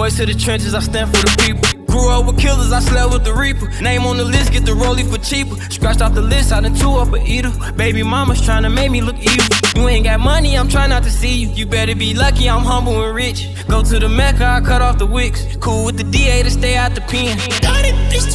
Voice of the trenches, I stand for the people. Grew up with killers, I slept with the reaper. Name on the list, get the rollie for cheaper. Scratched off the list, I done two up a eater. Baby mama's trying to make me look evil. You ain't got money, I'm trying not to see you. You better be lucky, I'm humble and rich. Go to the Mecca, I cut off the wicks. Cool with the DA to stay out the pen. Got it, it's